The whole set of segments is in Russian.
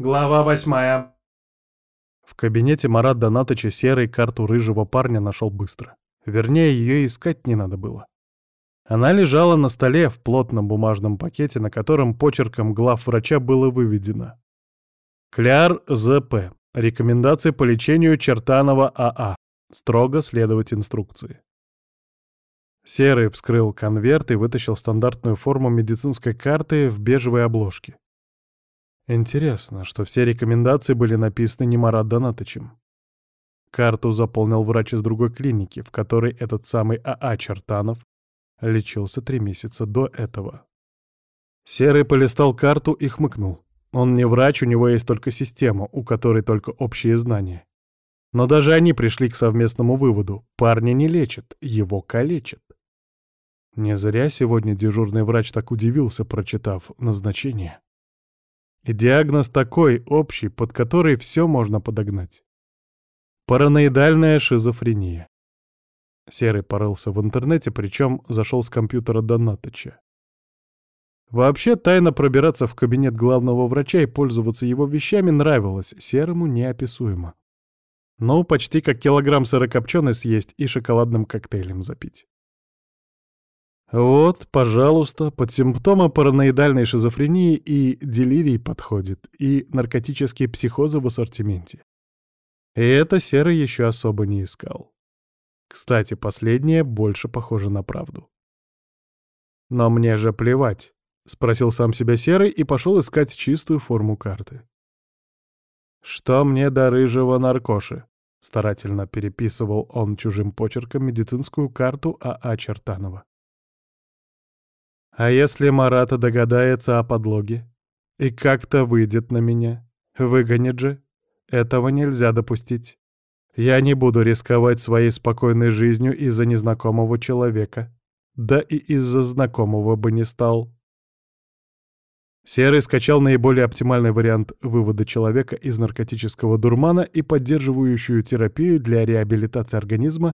Глава восьмая. В кабинете Марат Донатыча серой карту рыжего парня нашел быстро. Вернее, ее искать не надо было. Она лежала на столе в плотном бумажном пакете, на котором почерком глав врача было выведено. Кляр ЗП. Рекомендации по лечению Чертанова АА. Строго следовать инструкции. Серый вскрыл конверт и вытащил стандартную форму медицинской карты в бежевой обложке. Интересно, что все рекомендации были написаны не Марат Донатычем. Карту заполнил врач из другой клиники, в которой этот самый АА Чертанов лечился три месяца до этого. Серый полистал карту и хмыкнул. Он не врач, у него есть только система, у которой только общие знания. Но даже они пришли к совместному выводу. Парня не лечат, его калечат. Не зря сегодня дежурный врач так удивился, прочитав назначение. И диагноз такой, общий, под который все можно подогнать. Параноидальная шизофрения. Серый порылся в интернете, причем зашел с компьютера Донатыча. Вообще, тайно пробираться в кабинет главного врача и пользоваться его вещами нравилось Серому неописуемо. Ну, почти как килограмм сырокопченой съесть и шоколадным коктейлем запить. Вот, пожалуйста, под симптомы параноидальной шизофрении и делирий подходит, и наркотические психозы в ассортименте. И это Серый еще особо не искал. Кстати, последнее больше похоже на правду. «Но мне же плевать», — спросил сам себя Серый и пошел искать чистую форму карты. «Что мне до рыжего наркоши?» — старательно переписывал он чужим почерком медицинскую карту А.А. Чертанова. А если Марата догадается о подлоге? И как-то выйдет на меня? Выгонит же? Этого нельзя допустить. Я не буду рисковать своей спокойной жизнью из-за незнакомого человека. Да и из-за знакомого бы не стал. Серый скачал наиболее оптимальный вариант вывода человека из наркотического дурмана и поддерживающую терапию для реабилитации организма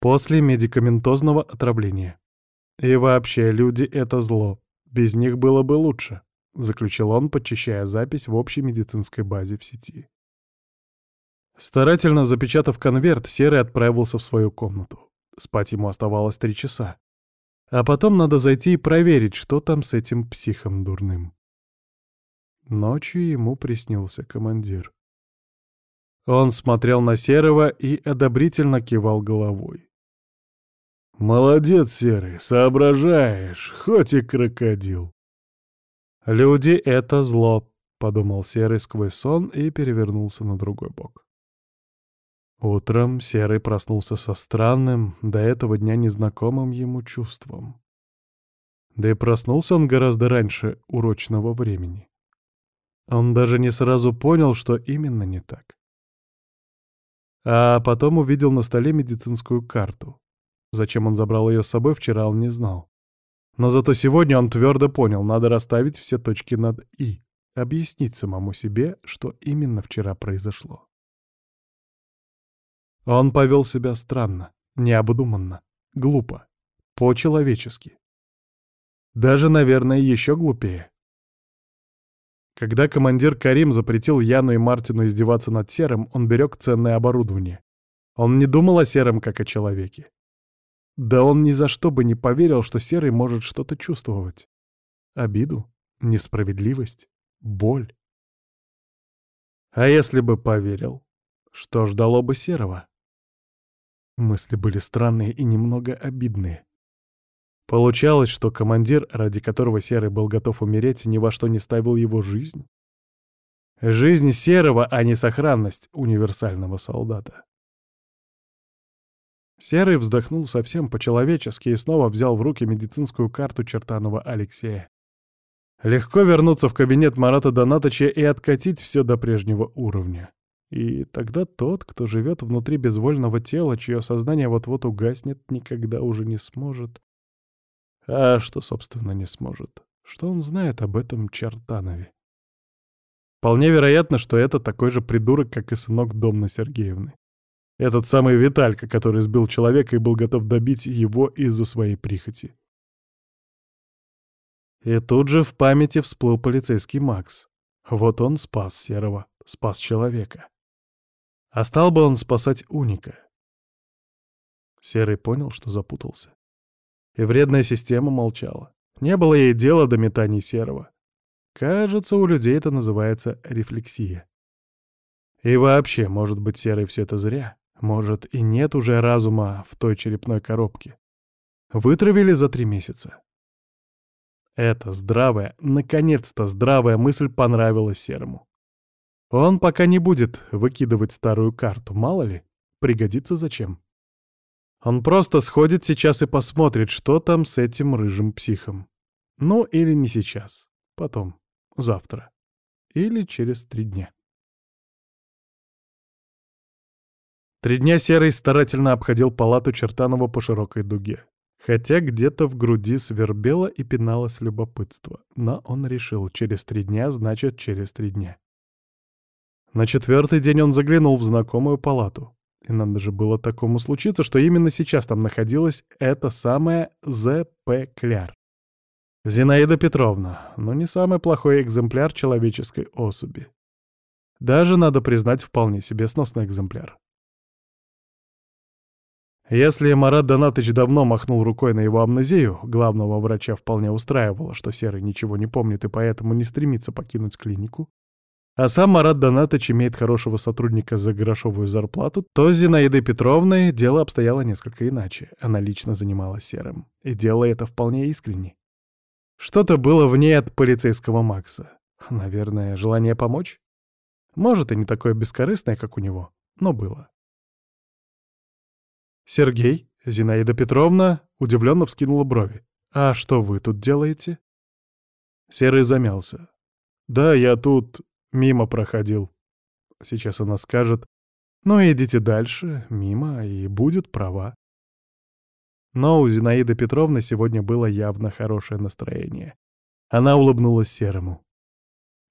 после медикаментозного отравления. «И вообще, люди — это зло. Без них было бы лучше», — заключил он, подчищая запись в общей медицинской базе в сети. Старательно запечатав конверт, Серый отправился в свою комнату. Спать ему оставалось три часа. А потом надо зайти и проверить, что там с этим психом дурным. Ночью ему приснился командир. Он смотрел на Серого и одобрительно кивал головой. «Молодец, Серый, соображаешь, хоть и крокодил». «Люди — это зло», — подумал Серый сквозь сон и перевернулся на другой бок. Утром Серый проснулся со странным, до этого дня незнакомым ему чувством. Да и проснулся он гораздо раньше урочного времени. Он даже не сразу понял, что именно не так. А потом увидел на столе медицинскую карту. Зачем он забрал ее с собой, вчера он не знал. Но зато сегодня он твердо понял, надо расставить все точки над «и», объяснить самому себе, что именно вчера произошло. Он повел себя странно, необдуманно, глупо, по-человечески. Даже, наверное, еще глупее. Когда командир Карим запретил Яну и Мартину издеваться над Серым, он берег ценное оборудование. Он не думал о Сером как о человеке. Да он ни за что бы не поверил, что Серый может что-то чувствовать. Обиду, несправедливость, боль. А если бы поверил, что ждало бы Серого? Мысли были странные и немного обидные. Получалось, что командир, ради которого Серый был готов умереть, ни во что не ставил его жизнь. Жизнь Серого, а не сохранность универсального солдата. Серый вздохнул совсем по-человечески и снова взял в руки медицинскую карту Чертанова Алексея. Легко вернуться в кабинет Марата Донатыча и откатить все до прежнего уровня. И тогда тот, кто живет внутри безвольного тела, чье сознание вот-вот угаснет, никогда уже не сможет. А что, собственно, не сможет? Что он знает об этом Чертанове? Вполне вероятно, что это такой же придурок, как и сынок Домны Сергеевны. Этот самый Виталька, который сбил человека и был готов добить его из-за своей прихоти. И тут же в памяти всплыл полицейский Макс. Вот он спас Серого, спас человека. А стал бы он спасать Уника. Серый понял, что запутался. И вредная система молчала. Не было ей дела до метаний Серого. Кажется, у людей это называется рефлексия. И вообще, может быть, Серый все это зря. Может, и нет уже разума в той черепной коробке. Вытравили за три месяца. Эта здравая, наконец-то здравая мысль понравилась Серому. Он пока не будет выкидывать старую карту, мало ли, пригодится зачем. Он просто сходит сейчас и посмотрит, что там с этим рыжим психом. Ну, или не сейчас, потом, завтра. Или через три дня. Три дня Серый старательно обходил палату Чертанова по широкой дуге. Хотя где-то в груди свербело и пиналось любопытство. Но он решил, через три дня значит через три дня. На четвертый день он заглянул в знакомую палату. И надо же было такому случиться, что именно сейчас там находилась эта самая З.П. Кляр. Зинаида Петровна, но не самый плохой экземпляр человеческой особи. Даже, надо признать, вполне себе сносный экземпляр. Если Марат Донатыч давно махнул рукой на его амнезию, главного врача вполне устраивало, что Серый ничего не помнит и поэтому не стремится покинуть клинику, а сам Марат Донатыч имеет хорошего сотрудника за грошовую зарплату, то с Зинаидой Петровной дело обстояло несколько иначе. Она лично занималась Серым. И делала это вполне искренне. Что-то было в ней от полицейского Макса. Наверное, желание помочь? Может, и не такое бескорыстное, как у него, но было. «Сергей?» — Зинаида Петровна удивленно вскинула брови. «А что вы тут делаете?» Серый замялся. «Да, я тут мимо проходил». Сейчас она скажет. «Ну, идите дальше, мимо, и будет права». Но у Зинаиды Петровны сегодня было явно хорошее настроение. Она улыбнулась Серому.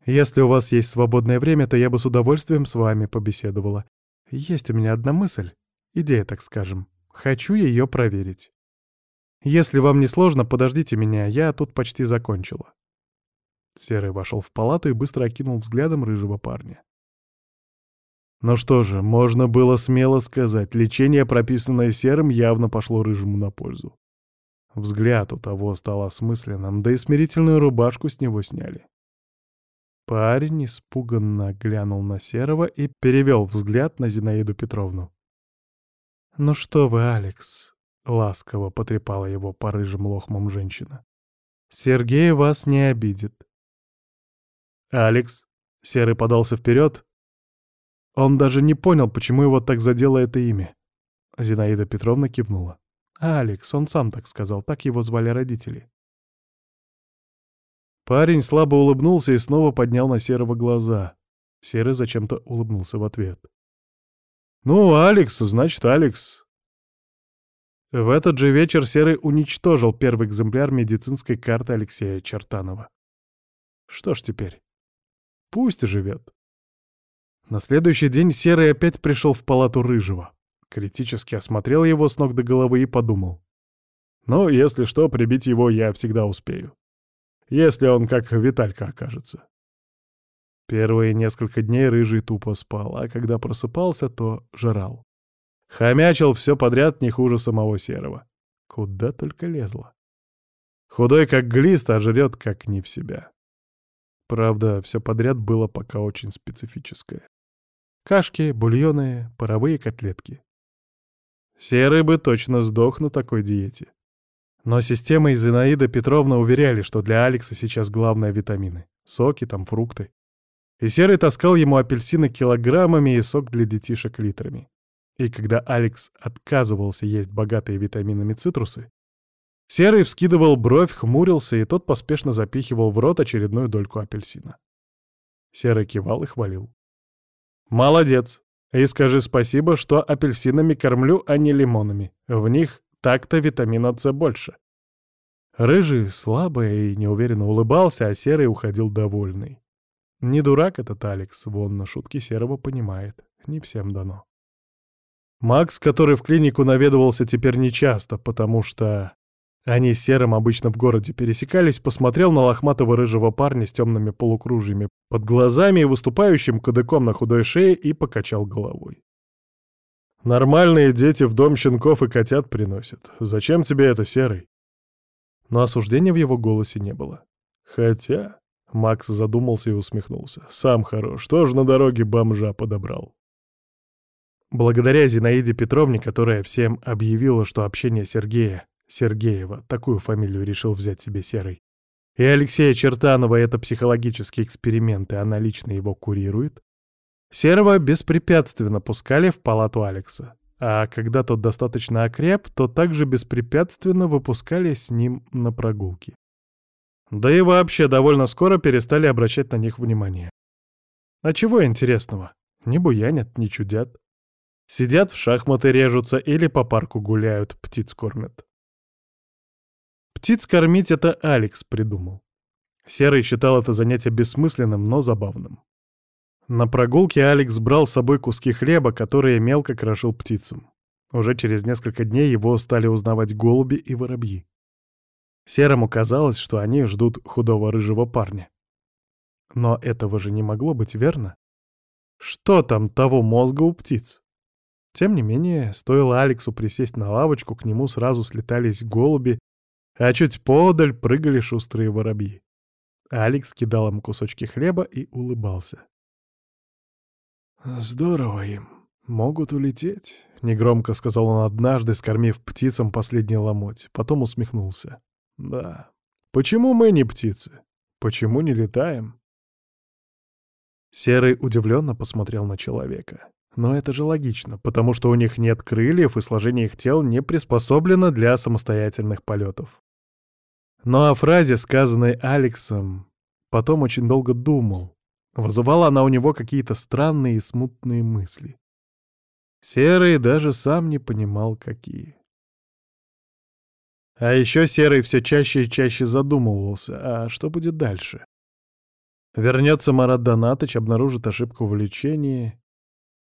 «Если у вас есть свободное время, то я бы с удовольствием с вами побеседовала. Есть у меня одна мысль. Идея, так скажем. Хочу ее проверить. Если вам не сложно, подождите меня, я тут почти закончила. Серый вошел в палату и быстро окинул взглядом рыжего парня. Ну что же, можно было смело сказать, лечение, прописанное Серым, явно пошло рыжему на пользу. Взгляд у того стал осмысленным, да и смирительную рубашку с него сняли. Парень испуганно глянул на Серого и перевел взгляд на Зинаиду Петровну. «Ну что вы, Алекс?» — ласково потрепала его по рыжим лохмам женщина. «Сергей вас не обидит». «Алекс?» — Серый подался вперед. Он даже не понял, почему его так задело это имя. Зинаида Петровна кивнула. «Алекс, он сам так сказал, так его звали родители». Парень слабо улыбнулся и снова поднял на Серого глаза. Серый зачем-то улыбнулся в ответ. «Ну, Алекс, значит, Алекс». В этот же вечер Серый уничтожил первый экземпляр медицинской карты Алексея Чертанова. Что ж теперь? Пусть живет. На следующий день Серый опять пришел в палату Рыжего. Критически осмотрел его с ног до головы и подумал. Ну, если что, прибить его я всегда успею. Если он как Виталька окажется. Первые несколько дней Рыжий тупо спал, а когда просыпался, то жрал. Хомячил все подряд не хуже самого Серого. Куда только лезло. Худой как глист, а жрет как не в себя. Правда, все подряд было пока очень специфическое. Кашки, бульоны, паровые котлетки. Серый бы точно сдох на такой диете. Но система и Зинаида Петровна уверяли, что для Алекса сейчас главное витамины. Соки там, фрукты и Серый таскал ему апельсины килограммами и сок для детишек литрами. И когда Алекс отказывался есть богатые витаминами цитрусы, Серый вскидывал бровь, хмурился, и тот поспешно запихивал в рот очередную дольку апельсина. Серый кивал и хвалил. «Молодец! И скажи спасибо, что апельсинами кормлю, а не лимонами. В них так-то витамина С больше». Рыжий слабо и неуверенно улыбался, а Серый уходил довольный. Не дурак этот Алекс, вон на шутки Серого понимает. Не всем дано. Макс, который в клинику наведывался теперь нечасто, потому что Они с Серым обычно в городе пересекались, посмотрел на лохматого рыжего парня с темными полукружьями под глазами и выступающим кадыком на худой шее и покачал головой. «Нормальные дети в дом щенков и котят приносят. Зачем тебе это, Серый?» Но осуждения в его голосе не было. Хотя... Макс задумался и усмехнулся. «Сам хорош, тоже на дороге бомжа подобрал». Благодаря Зинаиде Петровне, которая всем объявила, что общение Сергея Сергеева, такую фамилию решил взять себе Серый, и Алексея Чертанова это психологические эксперименты, она лично его курирует, Серого беспрепятственно пускали в палату Алекса, а когда тот достаточно окреп, то также беспрепятственно выпускали с ним на прогулки. Да и вообще довольно скоро перестали обращать на них внимание. А чего интересного? Не буянят, не чудят. Сидят в шахматы режутся или по парку гуляют, птиц кормят. Птиц кормить это Алекс придумал. Серый считал это занятие бессмысленным, но забавным. На прогулке Алекс брал с собой куски хлеба, которые мелко крошил птицам. Уже через несколько дней его стали узнавать голуби и воробьи. Серому казалось, что они ждут худого рыжего парня. Но этого же не могло быть, верно? Что там того мозга у птиц? Тем не менее, стоило Алексу присесть на лавочку, к нему сразу слетались голуби а чуть подаль прыгали шустрые воробьи. Алекс кидал им кусочки хлеба и улыбался. «Здорово им. Могут улететь», — негромко сказал он однажды, скормив птицам последний ломоть. Потом усмехнулся. «Да. Почему мы не птицы? Почему не летаем?» Серый удивленно посмотрел на человека. Но это же логично, потому что у них нет крыльев, и сложение их тел не приспособлено для самостоятельных полетов. Но о фразе, сказанной Алексом, потом очень долго думал. Вызывала она у него какие-то странные и смутные мысли. Серый даже сам не понимал, какие. А еще Серый все чаще и чаще задумывался, а что будет дальше? Вернется Марат Донатыч, обнаружит ошибку в лечении,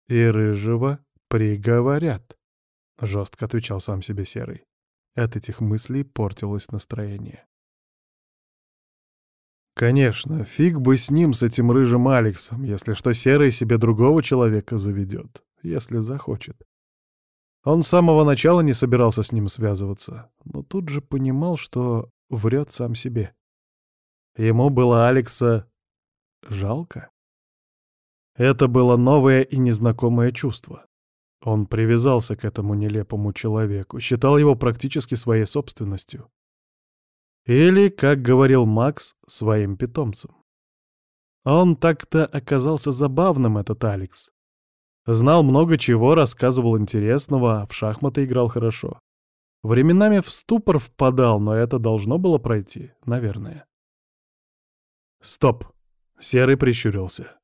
и Рыжего приговорят, — жестко отвечал сам себе Серый. От этих мыслей портилось настроение. Конечно, фиг бы с ним, с этим рыжим Алексом, если что Серый себе другого человека заведет, если захочет. Он с самого начала не собирался с ним связываться, но тут же понимал, что врет сам себе. Ему было Алекса жалко. Это было новое и незнакомое чувство. Он привязался к этому нелепому человеку, считал его практически своей собственностью. Или, как говорил Макс, своим питомцем. Он так-то оказался забавным, этот Алекс. Знал много чего, рассказывал интересного, в шахматы играл хорошо. Временами в ступор впадал, но это должно было пройти, наверное. Стоп. Серый прищурился.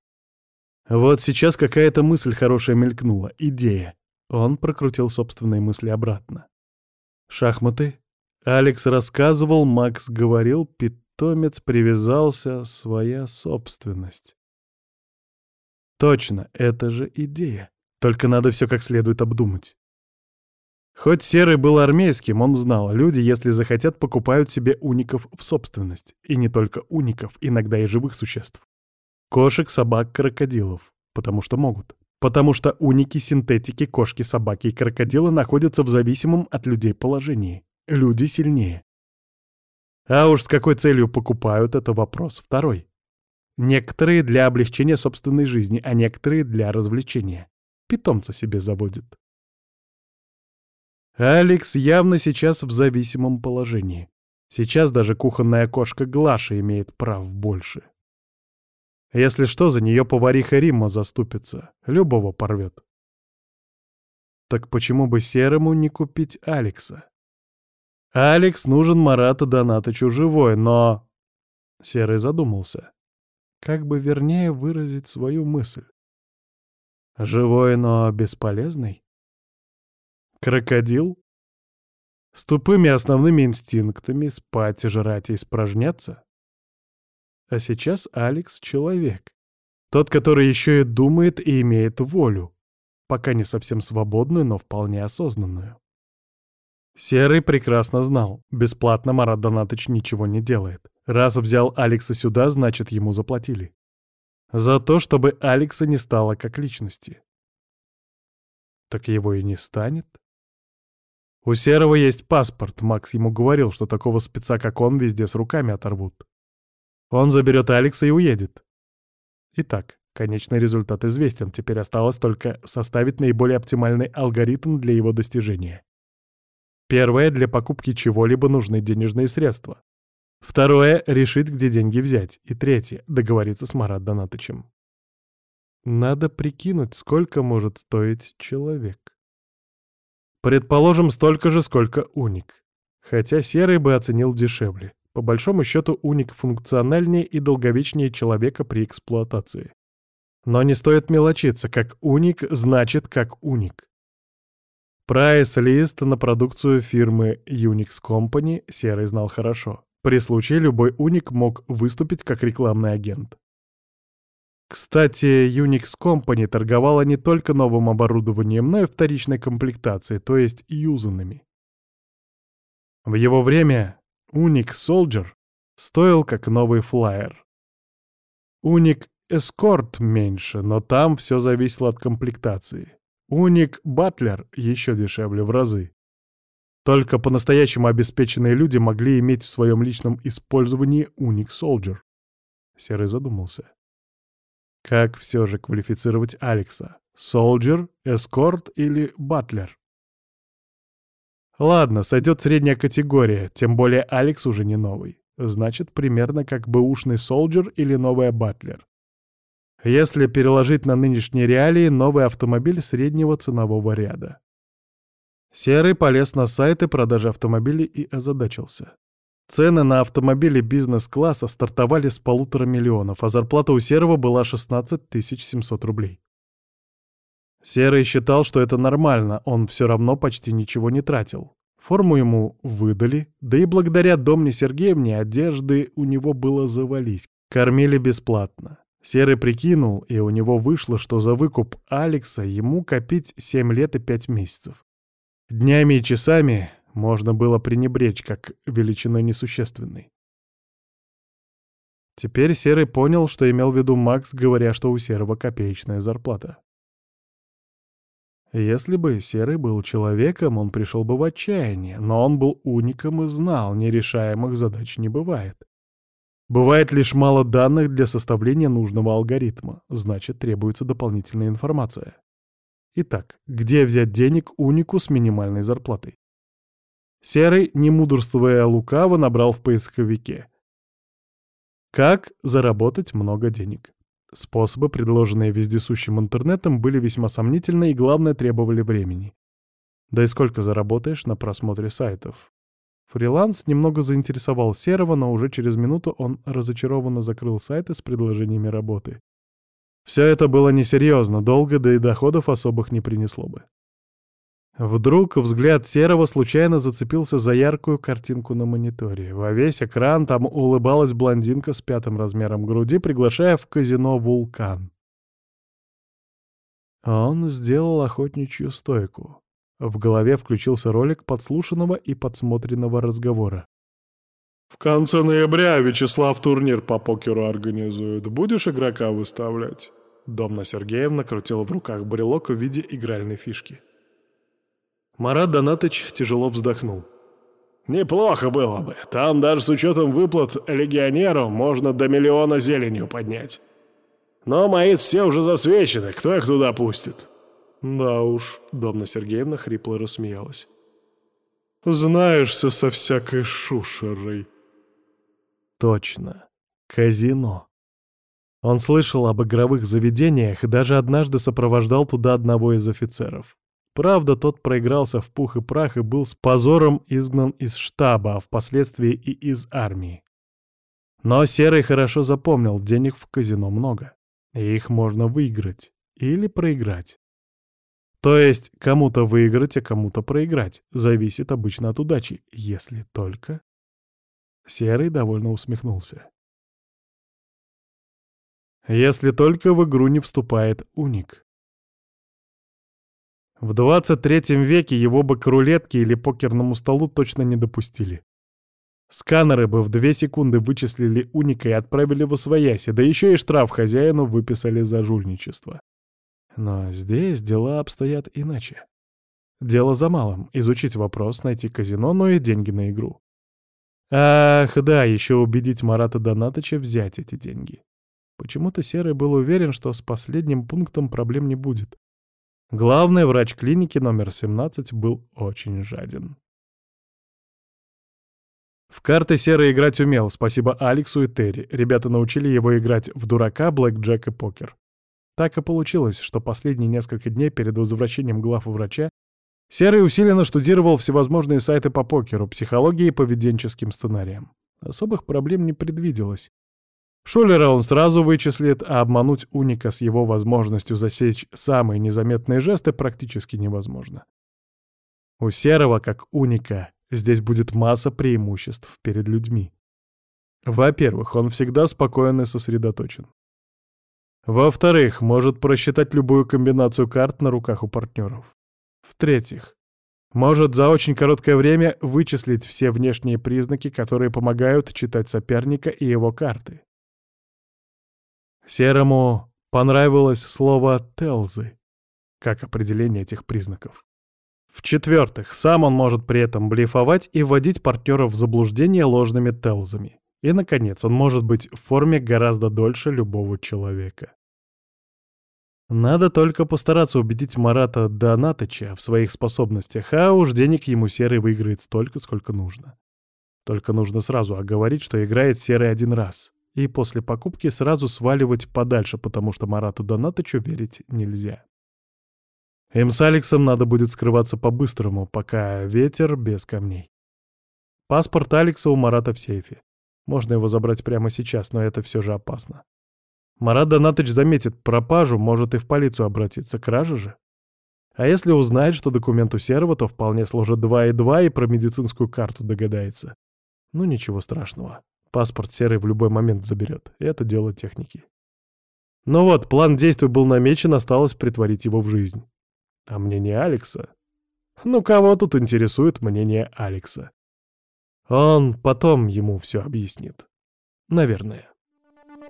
Вот сейчас какая-то мысль хорошая мелькнула, идея. Он прокрутил собственные мысли обратно. Шахматы? Алекс рассказывал, Макс говорил, питомец привязался, своя собственность. Точно, это же идея. Только надо все как следует обдумать. Хоть Серый был армейским, он знал, люди, если захотят, покупают себе уников в собственность. И не только уников, иногда и живых существ. Кошек, собак, крокодилов. Потому что могут. Потому что уники, синтетики, кошки, собаки и крокодилы находятся в зависимом от людей положении. Люди сильнее. А уж с какой целью покупают, это вопрос второй. Некоторые для облегчения собственной жизни, а некоторые для развлечения. Питомца себе заводят. Алекс явно сейчас в зависимом положении. Сейчас даже кухонная кошка Глаша имеет прав больше. Если что, за нее повариха Римма заступится, любого порвет. Так почему бы Серому не купить Алекса? Алекс нужен Марата Донатычу живой, но... Серый задумался. Как бы вернее выразить свою мысль? Живой, но бесполезный? Крокодил? С тупыми основными инстинктами спать, жрать и испражняться? А сейчас Алекс — человек. Тот, который еще и думает и имеет волю. Пока не совсем свободную, но вполне осознанную. Серый прекрасно знал, бесплатно Марат Донатыч ничего не делает. Раз взял Алекса сюда, значит, ему заплатили. За то, чтобы Алекса не стало как личности. Так его и не станет. У Серого есть паспорт, Макс ему говорил, что такого спеца, как он, везде с руками оторвут. Он заберет Алекса и уедет. Итак, конечный результат известен, теперь осталось только составить наиболее оптимальный алгоритм для его достижения. Первое — для покупки чего-либо нужны денежные средства. Второе — решить, где деньги взять. И третье — договориться с Марат Донатычем. Надо прикинуть, сколько может стоить человек. Предположим, столько же, сколько уник. Хотя серый бы оценил дешевле. По большому счету, уник функциональнее и долговечнее человека при эксплуатации. Но не стоит мелочиться, как уник значит как уник. Прайс-лист на продукцию фирмы Unix Company Серый знал хорошо. При случае любой уник мог выступить как рекламный агент. Кстати, Unix Company торговала не только новым оборудованием, но и вторичной комплектацией, то есть юзанными. В его время Unix Soldier стоил как новый флайер. Уник Escort меньше, но там все зависело от комплектации. Уник Батлер еще дешевле в разы. Только по-настоящему обеспеченные люди могли иметь в своем личном использовании Уник Soldier. Серый задумался. Как все же квалифицировать Алекса? Солджер, эскорт или батлер? Ладно, сойдет средняя категория, тем более Алекс уже не новый. Значит, примерно как бэушный солджер или новая батлер. Если переложить на нынешние реалии, новый автомобиль среднего ценового ряда. Серый полез на сайты продажи автомобилей и озадачился. Цены на автомобили бизнес-класса стартовали с полутора миллионов, а зарплата у Серого была 16 700 рублей. Серый считал, что это нормально, он все равно почти ничего не тратил. Форму ему выдали, да и благодаря Домне Сергеевне одежды у него было завались. Кормили бесплатно. Серый прикинул, и у него вышло, что за выкуп Алекса ему копить 7 лет и 5 месяцев. Днями и часами можно было пренебречь как величиной несущественной. Теперь Серый понял, что имел в виду Макс, говоря, что у Серого копеечная зарплата. Если бы Серый был человеком, он пришел бы в отчаяние, но он был уником и знал, нерешаемых задач не бывает. Бывает лишь мало данных для составления нужного алгоритма, значит, требуется дополнительная информация. Итак, где взять денег унику с минимальной зарплатой? Серый, не мудрствуя лукаво, набрал в поисковике. Как заработать много денег? Способы, предложенные вездесущим интернетом, были весьма сомнительны и, главное, требовали времени. Да и сколько заработаешь на просмотре сайтов? Фриланс немного заинтересовал Серого, но уже через минуту он разочарованно закрыл сайты с предложениями работы. Все это было несерьезно, долго, да и доходов особых не принесло бы. Вдруг взгляд Серого случайно зацепился за яркую картинку на мониторе. Во весь экран там улыбалась блондинка с пятым размером груди, приглашая в казино «Вулкан». Он сделал охотничью стойку. В голове включился ролик подслушанного и подсмотренного разговора. «В конце ноября Вячеслав турнир по покеру организует. Будешь игрока выставлять?» Домна Сергеевна крутила в руках брелок в виде игральной фишки. Марат Донатыч тяжело вздохнул. «Неплохо было бы. Там даже с учетом выплат легионеру можно до миллиона зеленью поднять. Но мои все уже засвечены, кто их туда пустит?» «Да уж», — Домна Сергеевна хрипло рассмеялась. «Знаешься со всякой шушерой». «Точно. Казино». Он слышал об игровых заведениях и даже однажды сопровождал туда одного из офицеров. Правда, тот проигрался в пух и прах и был с позором изгнан из штаба, а впоследствии и из армии. Но Серый хорошо запомнил, денег в казино много. И их можно выиграть или проиграть. То есть кому-то выиграть, а кому-то проиграть. Зависит обычно от удачи, если только... Серый довольно усмехнулся. Если только в игру не вступает уник. В 23 веке его бы к рулетке или покерному столу точно не допустили. Сканеры бы в две секунды вычислили уника и отправили в освояси, да еще и штраф хозяину выписали за жульничество. Но здесь дела обстоят иначе. Дело за малым — изучить вопрос, найти казино, ну и деньги на игру. Ах, да, еще убедить Марата Донатыча взять эти деньги. Почему-то Серый был уверен, что с последним пунктом проблем не будет. Главный врач клиники номер 17 был очень жаден. В карты Серый играть умел, спасибо Алексу и Терри. Ребята научили его играть в дурака, блэкджек и покер. Так и получилось, что последние несколько дней перед возвращением глав врача Серый усиленно штудировал всевозможные сайты по покеру, психологии и поведенческим сценариям. Особых проблем не предвиделось. Шулера он сразу вычислит, а обмануть уника с его возможностью засечь самые незаметные жесты практически невозможно. У Серого, как уника, здесь будет масса преимуществ перед людьми. Во-первых, он всегда спокоен и сосредоточен. Во-вторых, может просчитать любую комбинацию карт на руках у партнеров. В-третьих, может за очень короткое время вычислить все внешние признаки, которые помогают читать соперника и его карты. Серому понравилось слово «телзы» как определение этих признаков. В-четвертых, сам он может при этом блефовать и вводить партнеров в заблуждение ложными телзами. И, наконец, он может быть в форме гораздо дольше любого человека. Надо только постараться убедить Марата Донатыча в своих способностях, а уж денег ему Серый выиграет столько, сколько нужно. Только нужно сразу оговорить, что играет Серый один раз, и после покупки сразу сваливать подальше, потому что Марату Донатычу верить нельзя. Им с Алексом надо будет скрываться по-быстрому, пока ветер без камней. Паспорт Алекса у Марата в сейфе. Можно его забрать прямо сейчас, но это все же опасно. Марат Донатыч заметит пропажу, может и в полицию обратиться. Кража же. А если узнает, что документ у Серого, то вполне сложит два и два и про медицинскую карту догадается. Ну ничего страшного. Паспорт Серый в любой момент заберет. Это дело техники. Ну вот, план действий был намечен, осталось притворить его в жизнь. А мнение Алекса? Ну кого тут интересует мнение Алекса? Он потом ему все объяснит. Наверное.